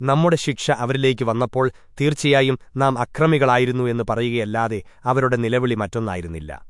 നമ്മുടെ ശിക്ഷ അവരിലേക്ക് വന്നപ്പോൾ തീർച്ചയായും നാം അക്രമികളായിരുന്നു എന്ന് പറയുകയല്ലാതെ അവരുടെ നിലവിളി മറ്റൊന്നായിരുന്നില്ല.